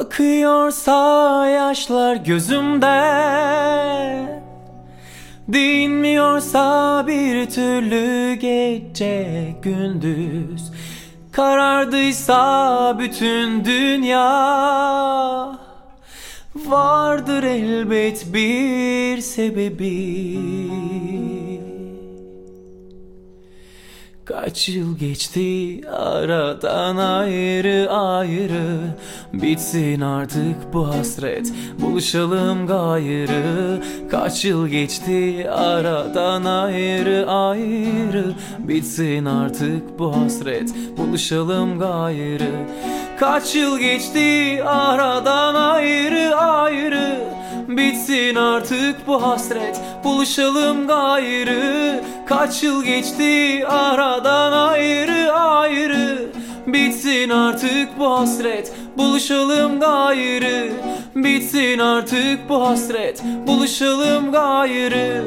Akıyorsa yaşlar gözümden Dinmiyorsa bir türlü gece gündüz. Karardıysa bütün dünya. Vardır elbet bir sebebi Kaç yıl geçti aradan ayrı ayrı. Bitsin artık bu hasret buluşalım gayrı. Kaç yıl geçti aradan ayrı ayrı. Bitsin artık bu hasret buluşalım gayrı. Kaç yıl geçti aradan ayrı Bitsin artık bu hasret. Buluşalım gayrı. Kaç yıl geçti aradan ayrı ayrı. Bitsin artık bu hasret. Buluşalım gayrı. Bitsin artık bu hasret. Buluşalım gayrı